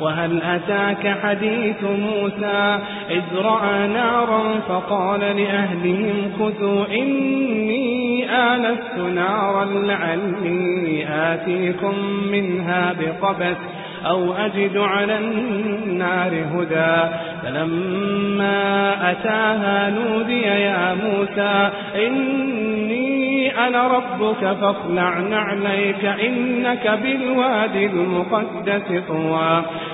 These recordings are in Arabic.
وهل أتاك حديث موسى؟ إذ رأى نارا فقال لأهلهم كثوا إني آلست نارا لعلي آتيكم منها بقبس أو أجد على النار هدى. فلما أتاها نودي يا موسى إني أنا ربك فاخلع نعليك إنك بالوادي المقدس طوى.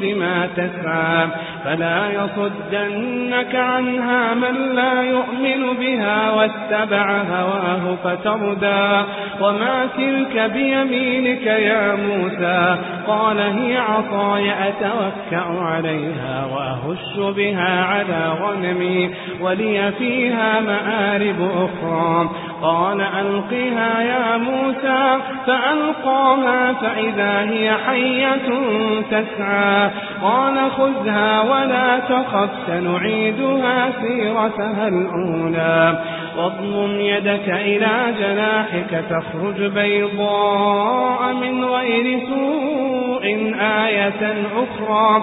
بما تسعى. فلا يصدنك عنها من لا يؤمن بها واتبع هواه فتردى. وما تلك بيمينك يا موسى؟ قال هي عصاي أتوكأ عليها وأهش بها على غنمي ولي فيها مآرب أخرى. قال ألقها يا موسى فألقاها فإذا هي حية تسعى. قال خذها ولا تخف سنعيدها سيرتها الأولى. واضمم يدك إلى جناحك تخرج بيضاء من غير سوء آية أخرى.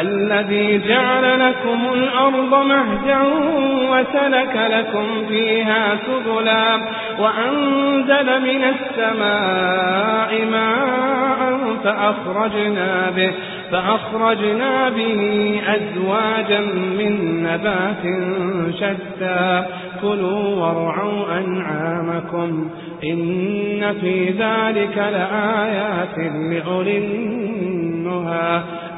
الذي جعل لكم الأرض مهجا وسلك لكم فيها سبلا وأنزل من السماء ماء فأخرجنا به فأخرجنا به أزواجا من نبات شتى كلوا وارعوا أنعامكم إن في ذلك لآيات لأولي النهى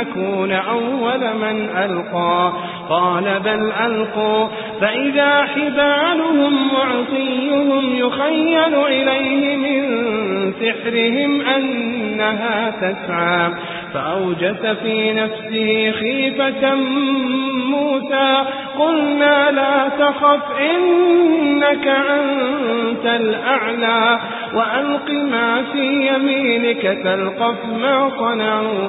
نكون أول من ألقى. قال بل ألقوا. فإذا حبالهم وعصيهم يخيل إليه من سحرهم أنها تسعى. فأوجس في نفسه خيفة موسى. قلنا لا تخف إنك أنت الأعلى. وألق ما في يمينك تلقف ما صنعوا.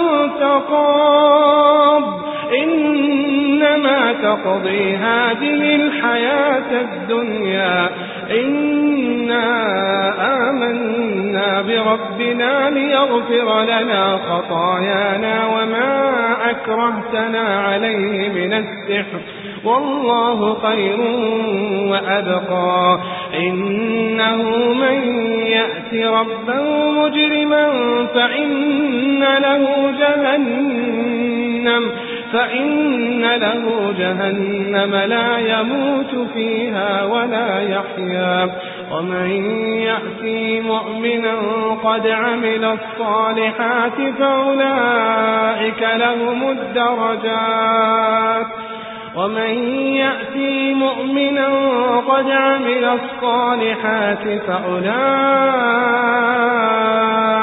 قاض إنما تقضي هذه الحياة الدنيا. إنا آمنا بربنا ليغفر لنا خطايانا وما أكرهتنا عليه من السحر. والله خير وأبقى. إنه من يأت ربه مجرما فإن له جهنم فإن له جهنم لا يموت فيها ولا يحيا. ومن يأتي مؤمنا قد عمل الصالحات فأولئك لهم الدرجات. ومن يأتي مؤمنا قد عمل الصالحات فأولئك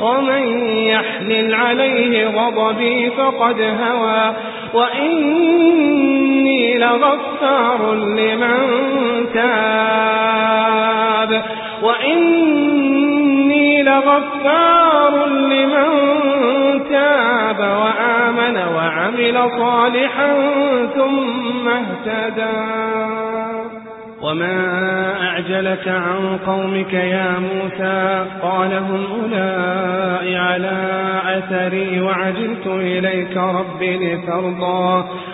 ومن يحلل عليه غضبي فقد هوى. وإني لغفار لمن تاب. وإني لغفار لمن تاب وآمن وعمل صالحا ثم اهتدى. وما أعجلك عن قومك يا موسى قال هم أولئي على أثري وعجلت إليك رب لترضى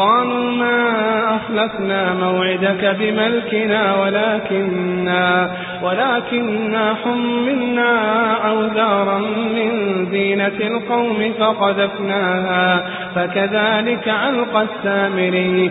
قالوا ما أخلفنا موعدك بملكنا ولكننا, ولكننا حملنا أوزارا من زينة القوم فقذفناها فكذلك ألقى السامري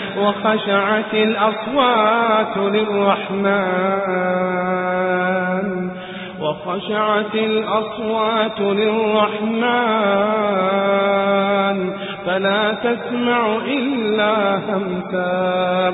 وخشعت الأصوات للرحمن وخشعت الأصوات للرحمن فلا تسمع إلا همسا.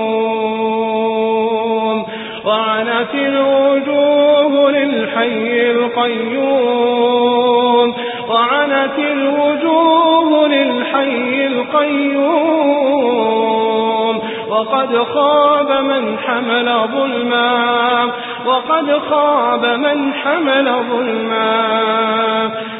وعنت الوجوه للحي القيوم. وعنت الوجوه للحي القيوم. وقد خاب من حمل ظلما. وقد خاب من حمل ظلما.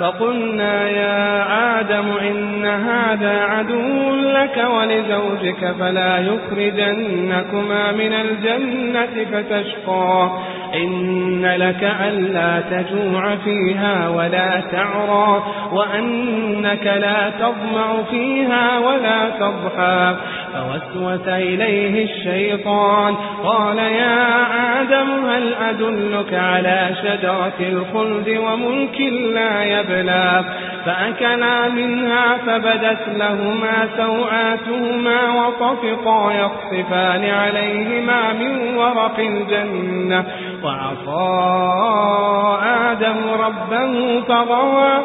فقلنا يا آدم إن هذا عدو لك ولزوجك فلا يخرجنكما من الجنة فتشقى. إن لك ألا تجوع فيها ولا تعرى وأنك لا تضمع فيها ولا تضحى. فوسوس إليه الشيطان. قال يا آدم هل أدلك على شجرة الخلد وملك لا يبلى فأكلا منها فبدت لهما سوآتهما وطفقا يخصفان عليهما من ورق الجنة. وعصى آدم ربه فغوى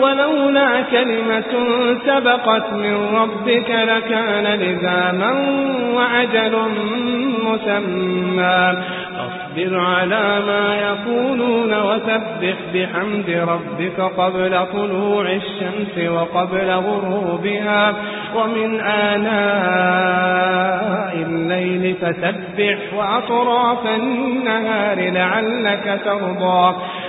ولولا كلمة سبقت من ربك لكان لزاما وأجل مسمى. فاصبر على ما يقولون وسبح بحمد ربك قبل طلوع الشمس وقبل غروبها. ومن آناء الليل فسبح وأطراف النهار لعلك ترضى.